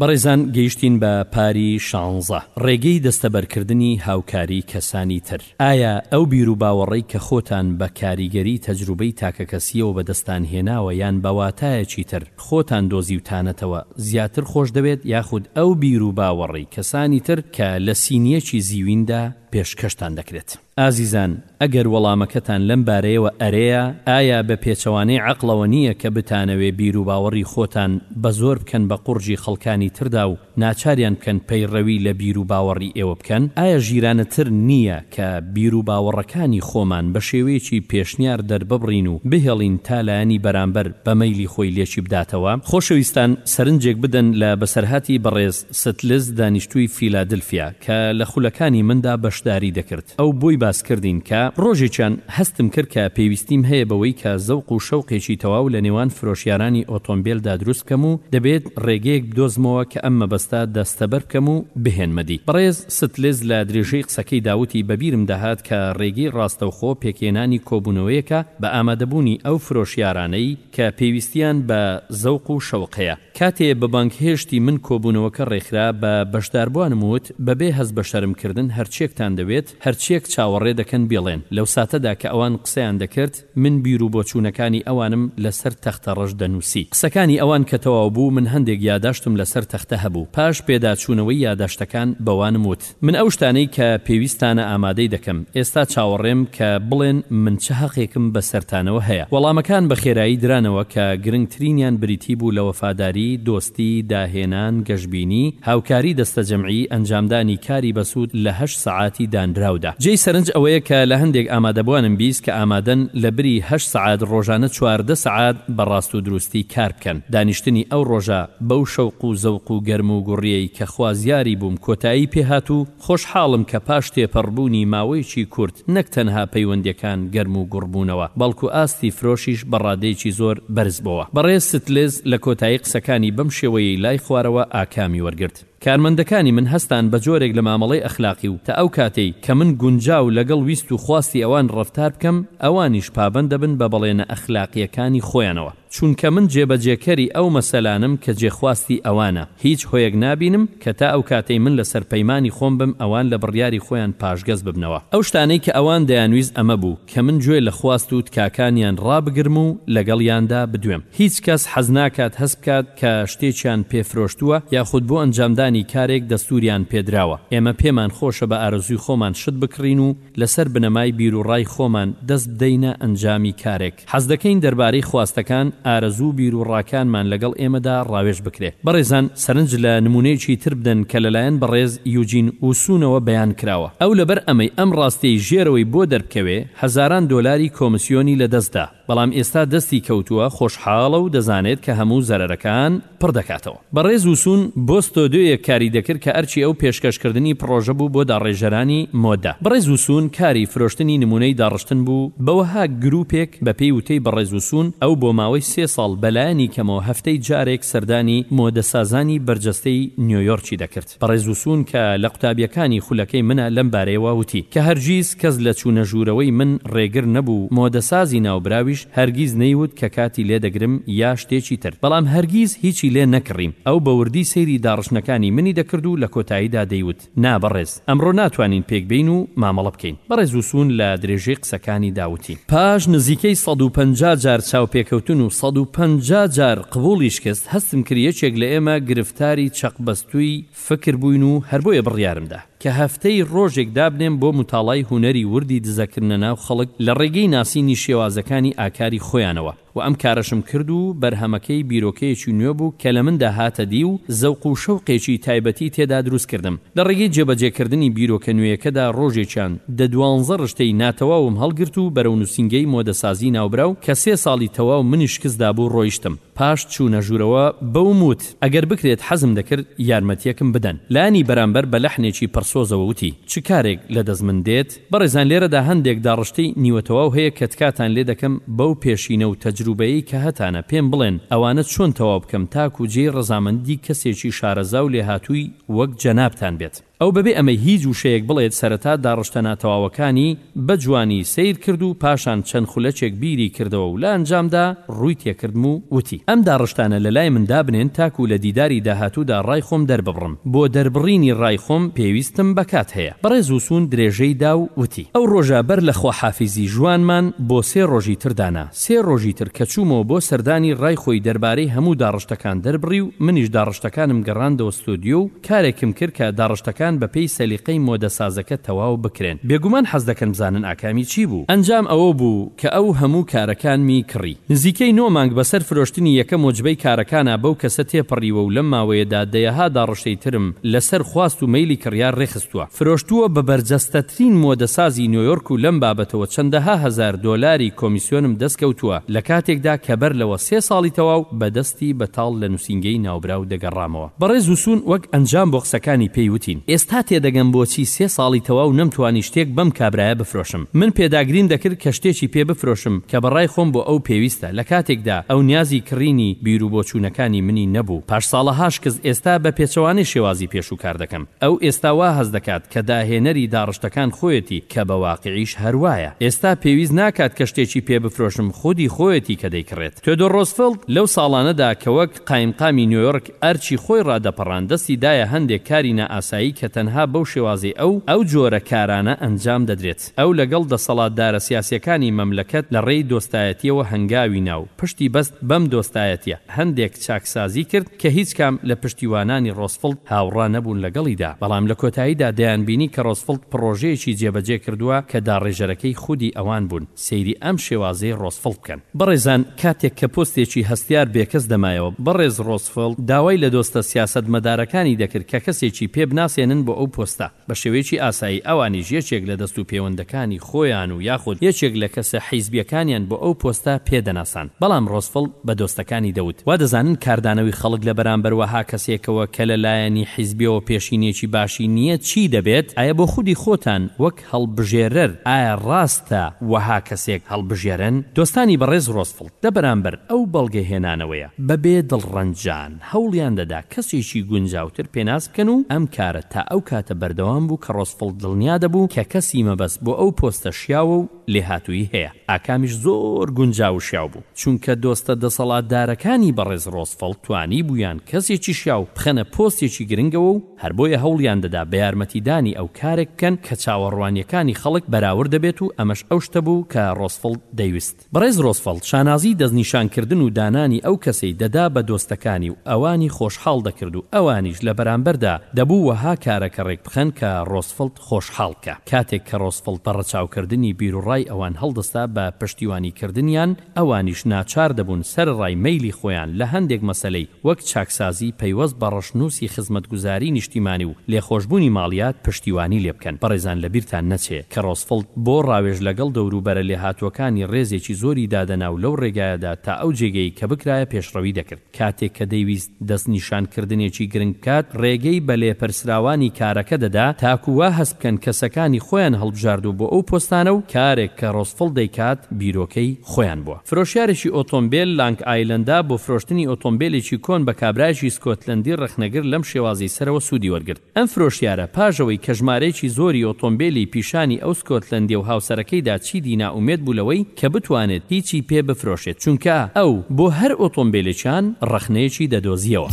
بەڕێزان گەیشتین بە پاری شانزە، ڕێگەی دەستەبەرکردنی هاوکاری کەسانی تر. ئایا ئەو بیروباوەڕەی کە خۆتان بە کاریگەری تەجروبەی تاکەکەسییەوە بەدەستتان هێناوە یان بە واتایەکی تر خۆتان دۆزیوتانەتەوە زیاتر خۆشدەوێت یاخود ئەو بیروباوەڕەی کەسانی تر کە لە سینییەکی زیویندا پێشکەشتان دەکرێت؟ ئازیزان ئەگەر وەڵامەکەتان لەم بارەیەوە ئەرێیە، ئایا بە پێچەوانەی عەقڵەوە نییە کە بتانەوێ بیروباوەڕی خۆتان بە زۆر بکەن بە قوڕگی خەڵکانی تردا و ناچاریان بکەن پەیڕەوی لە بیروباوەڕی ئێوە بکەن؟ ئایا ژیرانەتر نییە کە بیروباوەڕەکانی خۆمان بە شێوەیەکی پێشنیار دەرببڕین و بهێڵین تا لایەنی بەرامبەر بە مەیلی خۆی لێکیبداتەوە؟ خۆشەویستان سەرنجێک بدەن لە بەسەرهاتی بەڕێز، ستلز دانیشتووی فیلادلفیا کە لە خولەکانی مندا بەشداری دەکرد ئەو بۆی باس کردین کە، ڕۆژێکیان هەستم کرد کە پێویستیم هەیە بەوەی کە زەوق و شەوقێکی تەواو لە نێوان فرۆشیارانی ئۆتۆمبێلدا دروست بکەم و دەبێت ڕێگەیەک بدۆزمەوە کە ئەم مەبەستە دەستەبەر بکەم و بهێنمە دی. بەڕێز ستلز لە درێژەی قسەکەیدا وتی، بە بیرم دەهات کە ڕێگەی ڕاستەوخۆ پێکهێنانی کۆبوونەوەیەکە بە ئامادەبوونی ئەو فرۆشیارانەی کە پێویستیان بە زەوق و شەوق هەیە. کاتێ بە بانگهێشتی من کۆبوونەوەکە ڕێکخرا، بە بەشداربوانم وت، بەبێ هەست بە شەرم کردن هەرچییەکتان دەوێت، هەرچییەک چاوەڕێ دەکەن بیڵێن. لەو ساتەدا کە ئەوان قسەیان دەکرد، من بیروبۆچوونەکانی ئەوانم لەسەر تەختەڕەش دەنووسی. قسەکانی ئەوان کە تەواو بوو، من هەندێک یاداشتم لەسەر تەختە هەبوو. پاش پێداچوونەوەی یاداشتەکان، بەوانم وت. من ئەو شتانەی کە پێویستانە ئامادەی دەکەم، ئێستا چاوەڕێم کە بڵێن من چ هەقێکم بەسەرتانەوە هەیە. وەڵامەکان بە خێرایی درانەوە کە گرنگترینیان بریتی بوو لە وەفاداری، دۆستی، داهێنان، گەشبینی، هاوکاری دەستەجەمعی، ئەنجامدانی کاری بەسوود لە هەشت سەعاتی دانراودا. جێی سەرنج ئەوەیە کە لە هەندێک ئامادەبووانم بیست کە ئامادەن لەبری هەشت سەعات ڕۆژانە چواردە سەعات بە ڕاست و دروستی کار بکەن. دانیشتنی ئەو ڕۆژە بەو شەوق و زەوق و گەرم و گوڕیەی کە خوازیاری بووم کۆتایی پێهات و خۆشحاڵم کە پاش تێپەڕ بوونی ماوەیەکی کورت نەک تەنها پەیوەندیەکان گەرم و گوڕ بوونەوە بەڵکو ئاستی فرۆشیش بە ڕادەیەکی زۆر بەرز بۆوە. بەڕێز ستلز لە کۆتایی قسەکانی بەم شێوەیەی لای خوارەوە ئاکامی وەرگرت. کارمەندەکانی من هەستان بە جۆرێک لە مامەڵەی ئەخلاقی و تا ئەو کاتەی کە من گونجاو لەگەڵ ویست و خواستی ئەوان ڕەفتار بکەم ئەوانیش پابەند دەبن بە بەڵێنە ئەخلاقیەکانی خۆیانەوە. چونکە من جێبەجێکەری ئەو مەسەلانەم کە جێخواستی ئەوانە، هیچ هۆیەک نابینم کە تا ئەو کاتەی من لەسەر پەیمانی خۆم بم ئەوان لە بڕیاری خۆیان پاشگەز ببنەوە. ئەو شتانەی کە ئەوان دەیانویست ئەمە بوو کە من گوێ لە خواست و تکاکانیان ڕابگرم و لەگەڵیاندا بدوێم. هیچ کەس حەز ناکات هەست بکات کە شتێکیان پێ فرۆشتووە یاخود بۆ ئەنجامدانی کارێک دەستووریان پێدراوە. ئێمە پێمان خۆشە بە ئارەزووی خۆمان شت بکڕین و، لەسەر بنەمای بیروڕای خۆمان دەست بدەینە ئەنجامی کارێک. حەز دەکەین دەربارەی خواستەکان، ئارەزوو و بیروڕاکانمان لەگەڵ ئێمەدا ڕاوێژ بکرێ. بەڕێزان سەرنج لە نموونەیەکی تر بدەن کە لەلایەن بەڕێز یوجین وسونەوە بەیان کراوە. ئەو لەبەر ئەمەی ئەم ڕاستیەی ژێرەوەی بۆ دەربکەوێ، هەزاران دۆلاری کۆمسیۆنی لەدەست دا. بەڵام ئێستا دەستی کەوتووە، خۆشحاڵە و دەزانێت کە هەموو زەرەرەکان، پڕ دەکاتەوە. بە ڕێز وسوون بۆ ستۆدیۆیەک کاری دەکرد کە ئەرکی ئەو پێشکەش کردنی پڕۆژە بوو بۆ داڕێژەرانی مۆدە. بەڕێز وسوون کاری فرۆشتنی نموونەی داڕشتن بوو بە وەها گرووپێک، بە پێی وتەی بەڕێز وسوون ئەو بۆ ماوەی سێ ساڵ بە لایەنی کەمەوە هەفتەی جارێک سەردانی مۆدەسازانی بەرجەستەی نیۆیۆرکی دەکرد. بەڕێز وسوون کە لە قوتابیەکانی خولەکەی منە لەم بارەیەوە وتی کە هەرگیز کەس لە چوونە ژوورەوەی من ڕێگر نەبوو، مۆدەسازی ناوبراویش هەرگیز نەیوت کە کاتی لێ دەگرم یا شتێکی تر، بەڵام هەرگیز هیچی لێ نەکڕیم، ئەو بە وردی سەیری داڕشتنەکانی منی دەکرد و لە کۆتاییدا دەیوت، نا بەڕێز ئەمڕۆ ناتوانین پێک بێین و مامەڵە بکەین. بەڕێز وسوون لە درێژەی قسەکانیدا وتی. پاش نزیکەی سەد و پەنجا جار چاوپێکەوتن و سەد و پەنجا جار قبوڵی شکست، هەستم کرد یەکێک لە ئێمە گرفتاری چەقبەستووی فکر بووین و هەر بۆیە بڕیارم دا کە هەفتەی ڕۆژێک دابنێم بۆ موتاڵای هونەری وردی دزەکردنە ناو خەڵک لە ڕێگەی ناسینی شێوازەکانی ئاکاری خۆیانەوە و ئەم کارەشم کرد و بەرهەمەکەی بیرۆکەیەکی نوێ بوو کە لە مندا هاتە دی و زەوق و شەوقێکی تایبەتی تێدا دروست کردم لە ڕێگەی جێبەجێکردنی بیرۆکە نوێیەکەدا ڕۆژێکیان دە دوانزە ڕشتەی ناتەواوم هەڵگرت و بەرەو نووسینگەی مۆدەسازی ناوبراو کە سێ ساڵی تەواو منی شکست دابوو ڕۆیشتم. پاش چوونە ژوورەوە بەوم وت، ئەگەر بکرێت حەزم دەکرد یارمەتییەکم بدەن. لانی بەرامبەر بە لەحنێکی پڕسۆزەوە وتی، چ کارێک لە دەست من دێت؟ بەڕێزان لێرەدا هەندێک داڕشتەی نیوەتەواو هەیە کە تکاتان لێ دەکەم بەو پێشینە و تەجروبەیەی کە هەتانە پێم بڵێن ئەوانە چۆن تەواو بکەم تاکوو جێی ڕەزامەندی کەسێکی شارەزا و لێهاتووی وەک جەنابتان بێت. ئەو بەبێ ئەمەی هیچ وشەیەک بڵێت سەرەتا داڕشتە ناتەواوەکانی بە جوانی سەیر کرد و پاشان چەند خولەکێک بیری کردەوە و لە ئەنجامدا ڕووی تێکردم و وتی، ئەم داڕشتانە لە لای من دابنێن تاکوو لە دیداری داهاتوودا ڕای خۆم دەرببڕم، بۆ دەربڕینی ڕای خۆم پێویستم بە کات هەیە. بەڕێز وسوون درێژەی دا و وتی، ئەو ڕۆژە بەر لە خواحافیزی ژوانمان بۆ سێ ڕۆژی تر دانا، سێ ڕۆژی تر کە چوومەوە بۆ سەردانی ڕای خۆی دەربارەی هەموو داڕشتەکان دەربڕی و منیش داڕشتەکانم گەڕاندەوە ستۆدیۆ و کارێکم کرد کە داڕشتەکان بە پێی سەلیقەی مۆدە سازەکە تەواو بکرێن. بێگومان حەز دەکەن بزانن ئاکامی چی بوو. ئەنجام ئەوە بوو کە ئەو هەموو کارەکانمی کڕی. نزیکەی نۆ مانگ بەسەر فرۆشتنی یەکەم و جبەی کارەکانا بەو کەسە تێپەڕیوە و لەم ماوەیەدا دەیەها داڕشتەی ترم لە سەر خواست و مەیلی کڕیار رێکخستووە. فرۆشتووە بە بەرجەستەترین مۆدە سازی نۆیۆرک و لەم بابەتەوە چەندەها هەزار دۆلاری کۆمیسیۆنم دەست کەوتووە لە کاتێکدا کە بەر لەوە سێ ساڵی تەواو بە دەستی بەتاڵ لە نووسینگەی ناوبراو دەگەڕامەوە. بەڕێز وسوون وەک ئەنجام بۆ قسەکانی پێی وتین ئێستا تێدەگەم بۆچی سێ ساڵی تەواو نەمتوانی شتێک بەم کابرایە بفرۆشم من پێداگریم دەکرد کە شتێکی پێ بفرۆشم کە بە ڕای خۆم بۆ ئەو پێویستە لە کاتێکدا ئەو نیازی کڕینی بیروبۆچوونەکانی منی نەبوو پاش ساڵەها شکست ئێستا بە پێچەوانەی شێوازی پێشوو کار دەکەم ئەو ئێستا وا هەست دەکات کە داهێنەری داڕشتەکان خۆیەتی کە بە واقیعیش هەر وایە ئێستا پێویست ناکات کە شتێکی پێ بفرۆشم خودی خۆیەتی کە دەیکڕێت تۆدۆر ڕۆزفڵد لەو ساڵانەدا کە وەک قایمقامی نیۆیۆرک ئەرکی خۆی ڕادەپەڕاند دەستی دایە هەندێک کاری نائاسایی کە تەنها بەو شێوازەی ئەو ئەو جۆرە کارانە ئەنجام دەدرێت ئەو لەگەڵ دەسەڵاتدارە سیاسیەکانی مەملەکەت لە ڕێی دۆستایەتیەوە هەنگاوی نا و پشتی بەست بەم دۆستایەتیە هەندێک چاکسازی کرد کە هیچ کام لە پشتیوانانی ڕۆزفڵت هاوڕا نەبوون لەگەڵیدا بەڵام لە کۆتاییدا دەیانبینی کە ڕۆزفڵت پڕۆژەیەکی جێبەجێ کردووە کە داڕێژەرەکەی خودی ئەوان بوون. سەیری ئەم شێوازەی ڕۆزفڵد بکەن. بەڕێزان کاتێک کە پۆستێکی هەستیار بێکەس دەمایەوە، بەڕێز ڕۆزفڵد داوای لە دۆستە سیاسەتمەدارەکانی دەکرد کە کەسێکی پێ بناسێنن بۆ ئەو پۆستە. بە شێوەیەکی ئاسایی ئەوانیش یەکێک لە دەست و پێوەندەکانی خۆیان و یاخود یەکێک لە کەسە حیزبییەکانیان بۆ ئەو پۆستە پێ دەناساند. بەڵام ڕۆزفڵد بە دۆستەکانی دەوت، وا دەزانن کاردانەوەی خەڵک لە بەرامبەر وەها کەسێکەوە کە لە لایەنی حیزبییەوە پێشینەیەکی باشی نییە چی دەبێت، ئایە بۆ خودی خۆتان وەک. هەڵبژێرەر، ئایا ڕاستە وەها کەسێک هەڵبژێرن؟ دۆستانی بەڕێز ڕۆزفڵت لە بەرامبەر ئەو بەڵگەهێنانەوەیە بە بێ دڵڕەنجان هەوڵیان دەدا کەسێکی گونجاوتر پێناس بکەن و ئەم کارە تا ئەو کاتە بەردەوام بوو کە ڕۆزفڵت دڵنیا دەبوو کە کەسی مەبەست بۆ ئەو پۆستە شیاوە و لێهاتوویی هەیە. ئاکامیش زۆر گونجاو و شیاو بوو، چونکە دۆستە دەسەڵاتدارەکانی بەڕێز ڕۆزفڵت توانیبوویان کەسێکی شیاو بخەنە پۆستێکی گرنگەوە و، هەر بۆیە هەوڵیان دەدا بە یارمەتیدانی ئەو کارێک بکەن کە چاوەڕوانییەکانی خەڵک بەراورد دەبێت و ئەمەش ئەو شتە بوو کە ڕۆزفڵت دەیوست. بەڕێز ڕۆزفڵت شانازیی دەستنیشانکردن و دانانی ئەو کەسەی دەدا بە دۆستەکانی و ئەوانی خۆشحاڵ دەکرد و ئەوانیش لە بەرامبەردا دەبوو وەها کارەکە ڕێک بخەن کە ڕۆزفڵت خۆشحاڵ بکا. کاتێک کە ڕۆزفڵت بە ڕەچاوکردنی بیروڕای ئەوان هەڵدەستا بە پشتیوانیکردنیان، ئەوانیش ناچار دەبوون سەرەڕای مەیلی خۆیان لە هەندێک مەسەلەی وەک چاکسازی پەیوەست بە ڕەشنووسی خزمەتگوزاری نیشتیمانی و لێخۆشبوونی ماڵیات پشتیوانی لێ بکەن. بەڕێزان لە بیرتان نەچێ کە ڕۆزفڵت بۆ ڕاوێژ لەگەڵ دەوروبەرە لێهاتووەکانی ڕێزێکی زۆری دادەنا و لەو ڕێگایەدا تا ئەو جێگەی کە بکرایە پێشڕەوی دەکرد. کاتێک کە دەیویست دەستنیشانکردنێکی گرنگ بکات، ڕێگەی بە لێپرسراوانی کارەکە دەدا تاکو وا هەست بکەن کەسەکانی خۆیان هەڵبژاردووە بۆ ئەو پۆستانە و کارێک کە ڕۆزفڵ دەیکات بیرۆکەی خۆیان بووە. فرۆشیارێکی ئۆتۆمبێل لانگ ئایلەندا بۆ فرۆشتنی ئۆتۆمبێلێکی کۆن بە کابرایەکی سکۆتلەندی ڕەخنەگر لەم شێوازەی سەرەوە سوودی وەرگرت. ئەم فرۆشیارە پاش ئەوەی کە ژمارەیەکی زۆری ئۆتۆمبێلی پیشانی ئەو سکۆتلەندیە و هاوسەرەکەی دا چیدی نائومێد بوو لەوەی کە بتوانێت هیچی پێ بفرۆشێت چونکە ئەو بۆ هەر ئۆتۆمبێلێکیان ڕەخنەیەکی دەدۆزیەوە.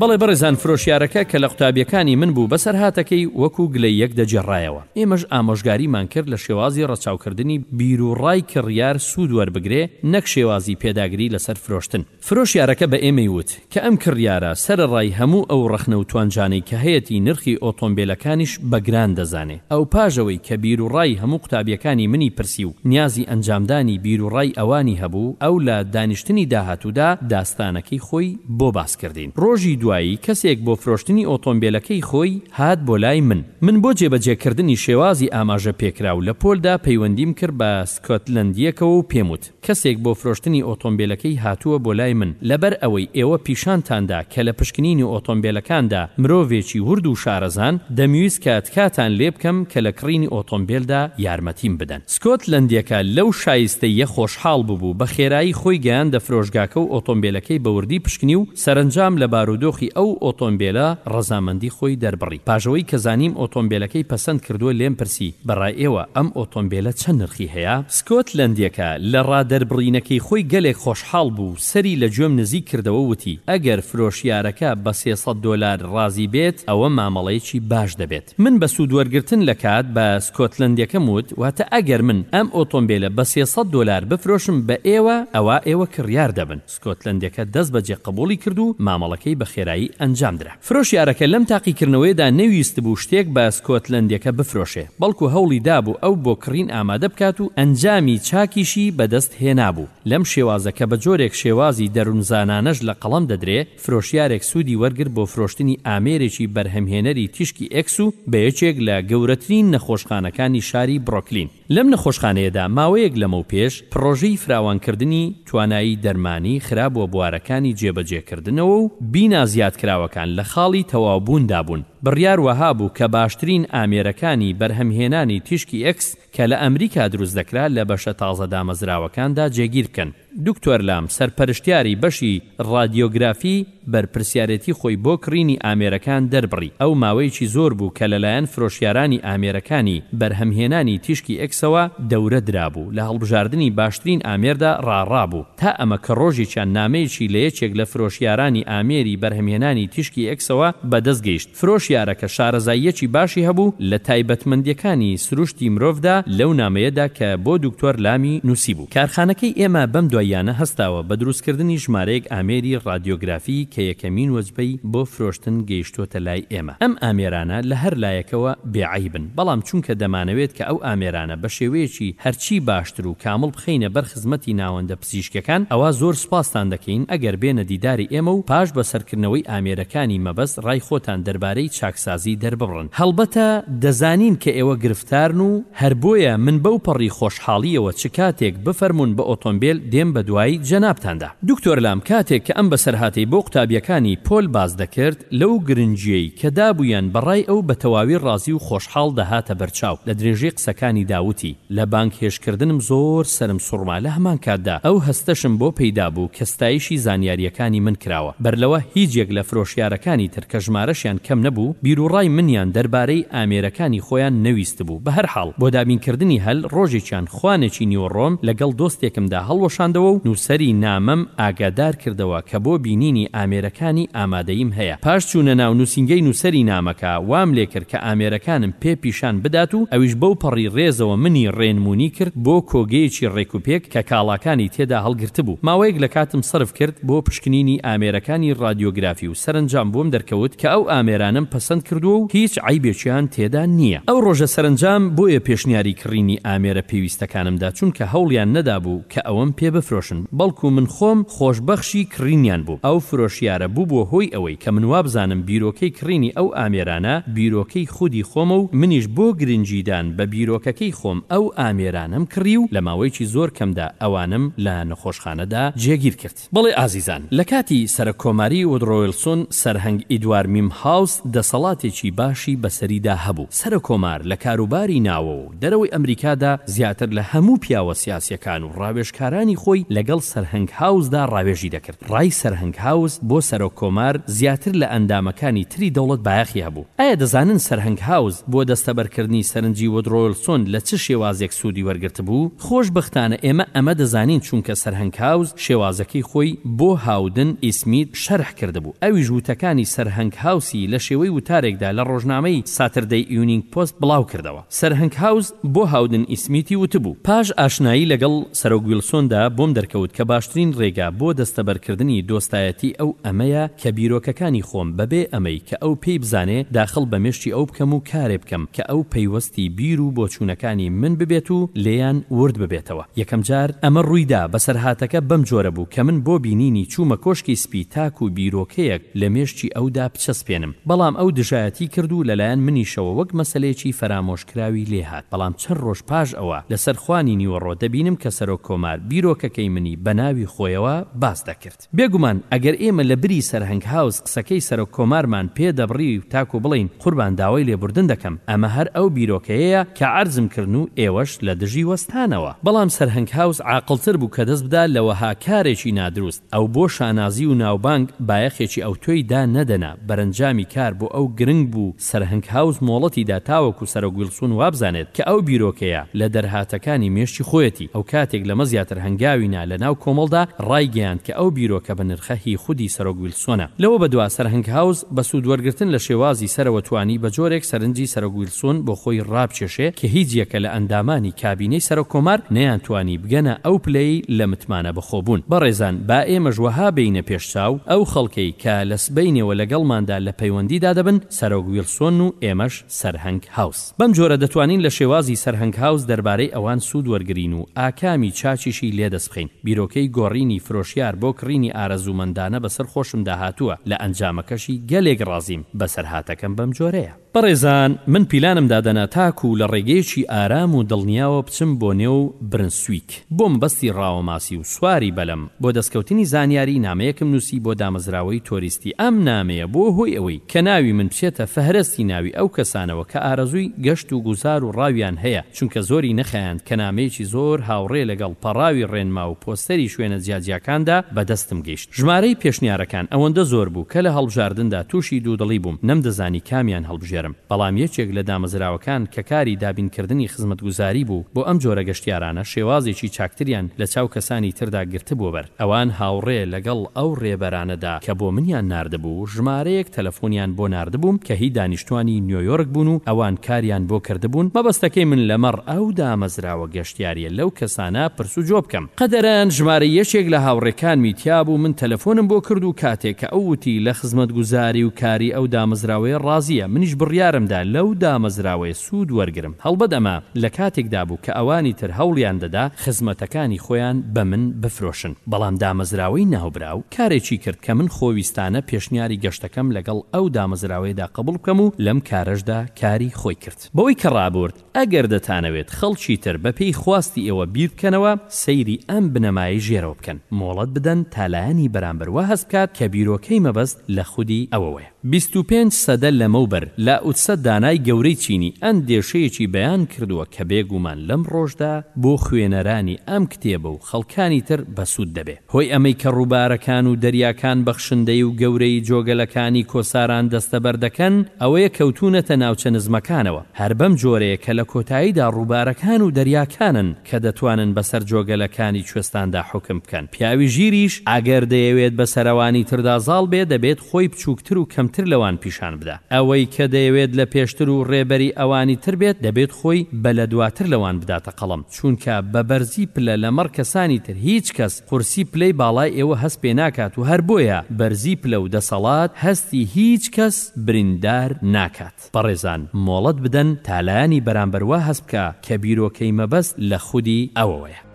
بەڵێ بەڕێزان فرۆشیارەکە کە لە قوتابیەکانی من بوو بەسەرهاتەکەی وەکو گلەییەک دەگێڕایەوە ئێمەش ئامۆژگاریمان کرد لە شێوازی ڕەچاوکردنی بیروڕای کڕیار سوود وەربگرێ نەک شێوازی پێداگری لەسەر فرۆشتن. فرۆشیارەکە بە ئێمەی وت کە ئەم کڕیارە سەرەڕای هەموو ئەو ڕەخنە و توانجانەی کە هەیەتی نرخی ئۆتۆمبێلەکانیش بە گران دەزانێ ئەو پاش ئەوەی کە بیروڕای هەموو قوتابیەکانی منی پرسی و نیازی ئەنجامدانی بیروڕای ئەوانی هەبوو ئەو لە دانیشتنی داهاتوودا داستانەکەی خۆی بۆ باس کردین. ڕۆژی دوایی کەسێک بۆ فرۆشتنی ئۆتۆمبێلەکەی خۆی هات بۆ لای من من بۆ جێبەجێ کردنی شێوازی ئاماژە پێکراو لە پۆلدا پەیوەندیم کرد بە سکۆتلەندیەکەوە و پێم وت. کەسێک بۆ فرۆشتنی ئۆتۆمبێلەکەی هاتووە بۆ لای من، لەبەر ئەوەی ئێوە پیشانتان دا کە لە پشکنینی ئۆتۆمبێلەکاندا مرۆڤێکی ورد و شارەزان، دەمویست کە تکاتان لێ بکەم کە لە کڕینی ئۆتۆمبێلدا یارمەتیم بدەن. سکۆتلەندییەکە لەو شایستەییە خۆشحاڵ ببوو، بە خێرایی خۆی گەیاندە فرۆشگاکە و ئۆتۆمبێلەکەی بە وردی پشکنی و، سەرەنجام لە بارودۆخی ئەو ئۆتۆمبێلە ڕەزامەندی خۆی دەربڕی. پاژەوەی کە زانیم ئۆتۆمبێلەکەی پەسەند کردووە لێم پرسی، بەڕای ئێوە ئەم ئۆتۆمبێلە چەند نرخی هەیە؟ سکۆتلەندیەکە لە ڕا دەربڕینەکەی خۆی گەلێک خۆشحاڵ بوو، سەری لە گوێم نزیک کردەوە وتی، ئەگەر فرۆشیارەکە بە سێ سەد دۆلار ڕازی بێت ئەوە مامەڵەیەکی باش دەبێت. من بە سوود وەرگرتن لە کات بە سکۆتلەندیەکەم وت، واتە ئەگەر من ئەم ئۆتۆمبێلە بە سێ سەد دۆلار بفرۆشم بە ئێوە ئەوا ئێوە کڕیار دەبن. سکۆتلەندەکە دەست بەجێ قبوڵی کرد و مامەڵەکەی بە خێرایی ئەنجام درا. فرۆشیارەکە لەم تاقیکردنەوەیەدا نەویستبوو شتێک بە سکۆتلەندەکە بفرۆشێ، بەڵکو هەوڵی دابوو ئەو بۆ کڕین ئامادە بکات و ئەنجامی چاکیشی بەدەست هێنابوو. لەم شێوازە کە بە جۆرێک شێوازی دەروونزانانەش لە قەڵەم دەدرێ، فرۆشیارێک سوودی وەرگرت بۆ فرۆشتنی ئامێرێکی بەرهەمهێنەری تیشکی ئێکس و بە یەکێک لە گەورەترین نەخۆشخانەکانی شاری برۆکلین. لەم نەخۆشخانەیەدا ماوەیەک لەمەوپێش پڕۆژەی فراوانکردنی توانایی دەرمانی خرابووە بوارەکانی جێبەجێکردنەوە و بینا زیادکراوەکان لە خاڵی تەواوبووندا بوون، بڕیار وەها بوو کە باشترین ئامێرەکانی بەرهەمهێنانی تیشکی ئێکس کە لە ئەمریکا دروست دەکرا لە بەشە تازە دامەزراوەکاندا جێگیر بکەن. دکتۆر لام سەرپەرشتیاری بەشی ڕادیۆگرافی بەرپرسیارێتی خۆی بۆ کڕینی ئامێرەکان دەربڕی، ئەو ماوەیەکی زۆر بوو کە لەلایەن فرۆشیارانی ئامێرەکانی بەرهەمهێنانی تیشکی ئێکسەوە دەورە درابوو، لە هەڵبژاردنی باشترین ئامێردا ڕاڕا بوو، تا ئەمە کە ڕۆژێکیان نامەیەکی لە یەکێک لە فرۆشیارانی ئامێری بەرهەمهێنانی تیشکی ئێکسەوە بەدەست گەیشت. فرۆشیارەکە شارەزاییەکی باشی هەبوو لە تایبەتمەندیەکانی سروشتی مرۆڤدا لەو نامەیەدا کە بۆ دوکتۆر لامی نوسیبوو کارخانەکەی ئێمە بەم دواییانە هەستاوە بە دروستکردنی ژمارەیەک ئامێری ڕادیۆگرافی کە یەکەمین وەجبەی بۆ فرۆشتن گەیشتۆتە لای ئێمە ئەم ئامێرانە لە هەر لایەکەوە بێ عەیبن بەڵام چونکە دەمانەوێت کە ئەو ئامێرانە بە شێوەیەکی هەرچی باشتر و کامڵ بخەینە بەر خزمەتی ناوەندە پزیشکیەکان ئەوا زۆر سوپاستان دەکەین ئەگەر بێنە دیداری ئێمە و پاش بەسەرکردنەوەی ئامێرەکانی مەبەست ڕای خۆتان دەربارەی چاکسازی دەرببڕن هەڵبەتە دەزانین کە ئێوە گرفتارن و هەر بۆیە من بەو پەڕی خۆشحاڵیەوە چ کاتێک بفەرموون بە ئۆتۆمبێل دێم بە دوای جەنابتاندا. دکتۆر لام کاتێک کە ئەم بەسەرهاتەی بۆ قوتابیەکانی پۆل باس دەکرد لەو گرنگیەی کە دابوویان بەڕای ئەو بەتەواوی ڕازی و خۆشحاڵ دەهاتە بەرچاو لە درێژەی قسەکانیدا وتی، لە بانگهێشتکردنم زۆر سەرم سوڕما، لە هەمان کاتدا ئەو هەستەشم بۆ پەیدا بوو کە ستایشی زانیارییەکانی من کراوە. بەرلەوە هیچ یەک لە فرۆشیارەکانی تر کە ژمارەشیان کەم نەبوو، بیروڕای منیان دەربارەی ئامێرەکانی خۆیان نەویستبوو. بە هەر حاڵ، بۆ دابینکردنی هەل، ڕۆژێکیان خوانێکی نیوەڕۆم لەگەڵ دۆستێکمدا هەڵوەشاندەوە و نووسەری نامەم ئاگادار کردەوە کە بۆ بینینی ئامێرەکانی ئامادەییم هەیە. پاش چوونە ناو نووسینگەی نووسەری نامەکە، وام لێ کرد کە ئامێرەکانم پێ پیشان بدات و ئەویش بەو پەڕی ڕێزەوە منی ڕێنمونی کرد بۆ کۆگەیەکی ڕێک و پێک کە کاڵاکانی تێدا هەڵگرتبوو ماوەیەک لە کاتم سەرف کرد بۆ پشکنینی ئامێرەکانی ڕادیۆگرافی و سەرەنجام بۆم دەرکەوت کە ئەو ئامێرانەم پەسەند کردووە و هیچ عەیبێکیان تێدا نییە ئەو ڕۆژە سەرەنجام بۆیە پێشنیاری کڕینی ئامێرە پێویستەکانم دا چونکە هەوڵیان نەدابوو کە ئەوەم پێ بفرۆشن بەڵکو من خۆم خۆشبەخشی کڕینیان بووم ئەو فرۆشیارە بووبووە هۆی ئەوەی کە من وابزانم بیرۆکەی کڕینی ئەو ئامێرانە بیرۆکەی خودی خۆمە و منیش بۆ گرنگیدان بە بیرۆکەکەی خۆم ئەو ئامێرانەم کڕی و لە ماوەیەکی زۆر کەمدا ئەوانم لە نەخۆشخانەدا جێگیر کرد. بەڵێ ئازیزان، لە کاتی سەرەککۆماری وودڕۆویڵسۆن سەرهەنگ ئیدوار میمهاوس دەسەڵاتێکی باشی بەسەریدا هەبوو، سەرکۆمار لە کاروباری ناوەوە و دەرەوەی ئەمریکادا زیاتر لە هەموو پیاوە سیاسیەکان و ڕاوێژکارانی خۆی لەگەڵ سەرهەنگ هاوسدا ڕاوێژی دەکرد، ڕای سەرهەنگ هاوس بۆ سەرۆک کۆمار زیاتر لە ئەندامەکانی تری دەوڵەت بایەخی هەبوو. ئایا دەزانن سەرهەنگ هاوس بۆ دەستەبەرکردنی سەرنجی وۆدرۆویڵسۆن لە چ شێوازێک سوودی وەرگرتبوو؟ خۆشبەختانە ئێمە ئەمە دەزانین چونکە سەرهەنگ هاوس شێوازەکەی خۆی بۆ هاودن ئی سمیت شەرح کردبوو ئەویش وتەکانی سەرهەنگ هاوسی لە شێوەی وتارێکدا لە ڕۆژنامەی ساتردەی ئیونینگ پۆست بڵاوکردەوە. سەرهەنگهاوس بۆ هاودن ی سمیتی وتبوو، پاش ئاشنایی لەگەڵ سەرۆک ویڵسۆندا، بۆم دەرکەوت کە باشترین ڕێگا بۆ دەستەبەرکردنی دۆستایەتی ئەو ئەمەیە کە بیرۆکەکانی خۆم بەبێ ئەمەی کە ئەو پێی بزانێ داخڵ بە مێشکی ئەو بکەم و کارێ بکەم کە ئەو پەیوەستی بیر و بۆچوونەکانی من ببێت و لێیان ورد ببێتەوە. یەکەم جار ئەمە ڕوویدا، بەسەرهاتەکە بەم جۆرە بوو کە من بۆ بینینی چوومە کۆشکی سپی تاکوو بیرۆکەیەک لە مێشکی ئەودا بچەسپێنم. بەڵام ئەو دژایەتی کرد و لەلایەن منیشەوە وەک مەسەلەیەکی فەرامۆشکراوی لێهات، بەڵام چەند رۆژ پاش ئەوە لەسەر خوانی نیوەڕۆ دەبینم کە سەرۆک کۆمار بیرۆکەکەی منی بەناوی خۆیەوە باس دەکرد. بێگومان ئەگەر ئێمە لە بری سەرهەنگ هاوس قسەکەی سەرۆک کۆمارمان پێ دەبڕی تاکو بڵێین قوربان داوای لێبوردن دەکەم ئەمە هەر ئەو بیرۆکەیەیە کە عەرزم کردن و ئێوەش لە دژی وەستانەوە، بەڵام سەرهەنگ هاوس عاقڵتر بوو کە دەست بدا لە وەها کارێکی نادروست. ئەو بۆ شانازی و ناوبانگ بایەخێکی ئەوتۆی دا نەدەنا، بەرەنجامی کار بۆ ئەو گرنگ بوو سەرهەنگ هاوس مۆڵەتی دا تاوەکو سەرۆک ویڵسون وابزانێت کە ئەو بیرۆکەیە لە دەرهاتەکانی مێشکی خۆیەتی، ئەو کاتێک لەمە زیاتر هەنگاوی نا لە ناو کۆمەڵدا ڕایگەیاند کە ئەو بیرۆکە بەنرخە هی خودی سەرۆک ویڵسۆنە. لەوە بەدوا سەرهەنگ هاوس بە سوود وەرگرتن لە شێوازی سەرەوە توانی بە جۆرێک سەرنجی سەرۆک ویڵسون بۆ خۆی ڕابکێشێ کە هیچ یەکە لە ئەندامانی کابینەی سەرۆک کۆمار نەیانتوانی بگەنە ئەو پلەی لە متمانە خۆ بوون. بەڕێزان با ئێمەش وەها بێینە پێش چاو، ئەو خەڵکەی کە لە سبەینێوە لەگەڵماندا لە پەیوەندیدا دەبن سەرۆک ویڵسۆنن و ئێمەش سەرهەنگ هاوس. بەم جۆرە دەتوانین لە شێوازی سەرهەنگ هاوس دەربارەی ئەوان سوود وەرگرین و ئاکامی چاکیشی لێ دەست بخەین. بیرۆکەی گۆڕینی فرۆشیار بۆ کڕینی ئارەزوومەندانە بەسەر خۆشمدا هاتووە، لە ئەنجامەکەشی گەلێک ڕازیم، بەسەرهاتەکەم بەم جۆرەیە. بەڕێزان من پیلانم دادەنا تاکو لە ڕێگەیەکی ئارام و دڵنیاوە بچم بۆ نێو برنسویک بۆ مەبەستی ڕاوەماسی و سواری بەلەم بۆ دەستکەوتنی زانیاری نامەیەکم نوسی بۆ دامەزراوەی تۆریستی ئەم نامەیە بوە هۆی ئەوەی کە ناوی من بچێتە فەهرەستی ناوی ئەو کەسانەوە کە ئارەزوی گەشت و گوزار و ڕاویان هەیە چونکە زۆری نەخایاند کە نامەیەکی زۆر هاوڕێ لەگەڵ پەڕاوی ڕێنما و پۆستەری شوێنە جیاجیاکاندا بەدەستم گەیشتبێت. ژمارەی پێشنیارەکان ئەوەندە زۆر بوو کە لە هەڵبژاردندا تووشی دوودڵی بووم، نەمدەزانی کامیان هەڵبژێرم، بەڵام یەکێک لە دامەزراوەکان کە کاری دابینکردنی خزمەتگوزاری بوو بۆ ئەم جۆرە گەشتیارانە شێوازێکی چاکتریان لە چاو کەسانی تردا گرتبووە بەر، ئەوان هاوڕێ لەگەڵ ئەو رێبەرانەدا کە بۆ منیان ناردبوو ژمارەیەک تەلەفۆنیان بۆ ناردبووم کە هی دانیشتوانی نیۆیۆرک بوون و ئەوان کاریان بۆ کردبوون، مەبەستەکەی من لەمەڕ ئەو دامەزراوە گەشتیاریە لەو کەسانە پرس و جۆ بکەم. قەدران ژمارەی یەکێک لە هاوڕێکانمی تیابوو من تەلەفۆنم بۆ کرد و کاتێک کە ئەو وتی لە خزمەتگوزاری و کاری ئەو دامەزراوەیە ڕازییە منیش بڕیارم دا لەو دامەزراوەیە سوود وەرگرم هەڵبەت ئەمە لە کاتێکدا بوو کە ئەوانی تر هەوڵیان دەدا خزمەتەکانی خۆیان بە من بفرۆشن بەڵام دامەزراوەی ناوبراو کارێکی کرد کە من خۆویستانە پێشنیاری گەشتەکەم لەگەڵ ئەو دامەزراوەیەدا قبوڵ بکەم و لەم کارەشدا کاری خۆی کرد بەوەی کە ڕابورد ئەگەر دەتانەوێت خەڵکی تر بە پێی خواستی ئێوە بیر بکەنەوە، سەیری ئەم بنەمایەی ژێرەوە بکەن، مۆڵەت بدەن تا لایەنی بەرامبەر وا هەست بکات کە بیرۆکەی مەبەست لە خودی ئەوەوەیە. بیست و پێنج سەدە لەمەوبەر، لاوتسە دانای گەورەی چینی، ئەندێشەیەکی بەیان کردووە کە بێگومان لەمڕۆشدا بۆ خوێنەرانی ئەم کتێبە و خەڵکانی تر بەسوود دەبێ. هۆی ئەمەی کە ڕووبارەکان و دەریاکان بەخشندەی و گەورەی جۆگەلەکانی کۆساران دەستەبەر دەکەن ئەوەیە کەوتوونەتە ناوچە نزمەکانەوە هەر بەم جۆرەیە کە لە کۆتاییدا ڕووبارەکان و دەریاکانن کە دەتوانن بەسەر جۆگەلەکانی کوێستاندا حوکم بکەن پیاوی ژیریش ئەگەر دەیەوێت بەسەر ئەوانی تردا زاڵ بێ دەبێت خۆی بچووکتر و کەمتر لەوان پیشان بدا ئەوەی کە دەیەوێت لە پێشتر و ڕێبەری ئەوانی تر بێت دەبێت خۆی بە لە دواتر لەوان بداتە قەڵەم چونکە بە بەرزی پلە لەمەڕ کەسانی تر هیچ کەس قورسی پلەی باڵای ئێوە هەست پێ ناکات و هەر بۆیە بەرزی پلە و دەسەڵات هەستی هیچ کەس بریندار ناکات بەڕێزان مۆڵەت بدەن تا لایەنی بەرامبەر وا هەست بکا کە بیرۆکەی مەبەست لە خودی ئەوەوەیە.